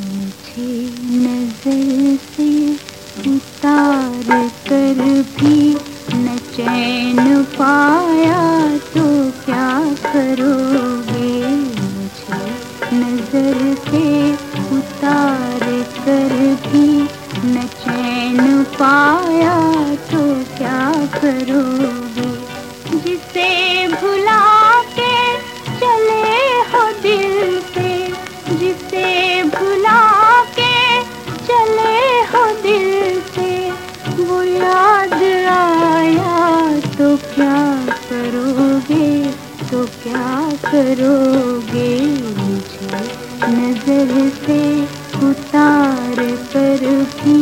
मुझे नज़र से उतार कर भी न चैन पाया तो क्या करोगे? मुझे नज़र से उतार कर भी न चैन पाया तो क्या करोगे? करोगे मुझे नज़र से उतार कर भी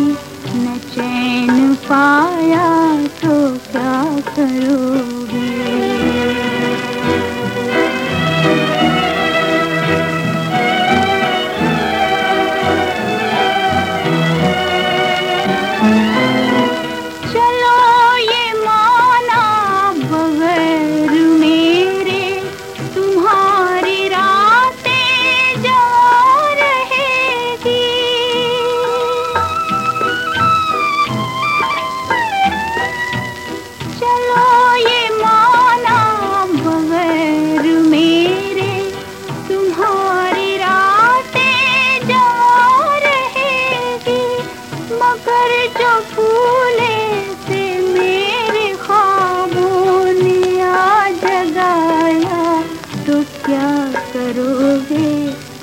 न चैन पाया तो क्या करोगे? करोगे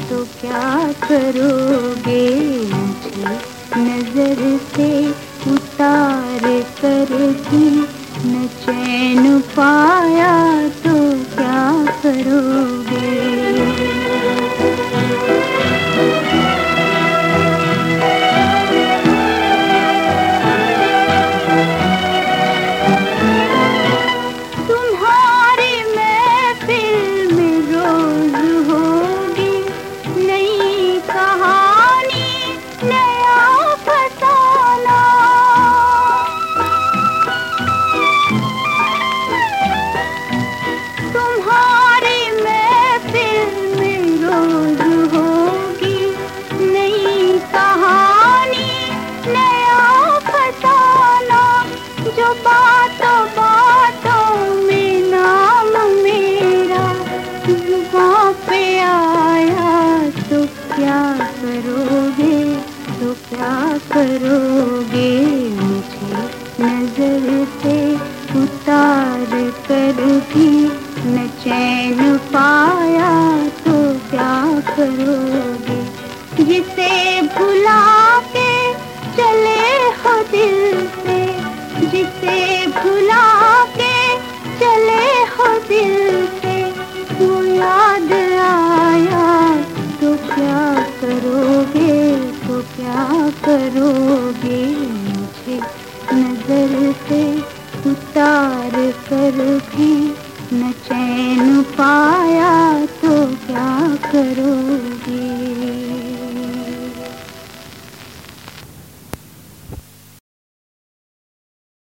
तो क्या करोगे नज़र बातों क्या करोगे? तो क्या करोगे? मुझे नज़र से उतार कर भी न चैन पाया तो क्या करोगे? जिसे भुला के चले हो दिल से, जिसे भुला के चले हो दिल से क्या करोगे? तो क्या करोगे? मुझे नज़र से उतार कर भी न चैन करोगे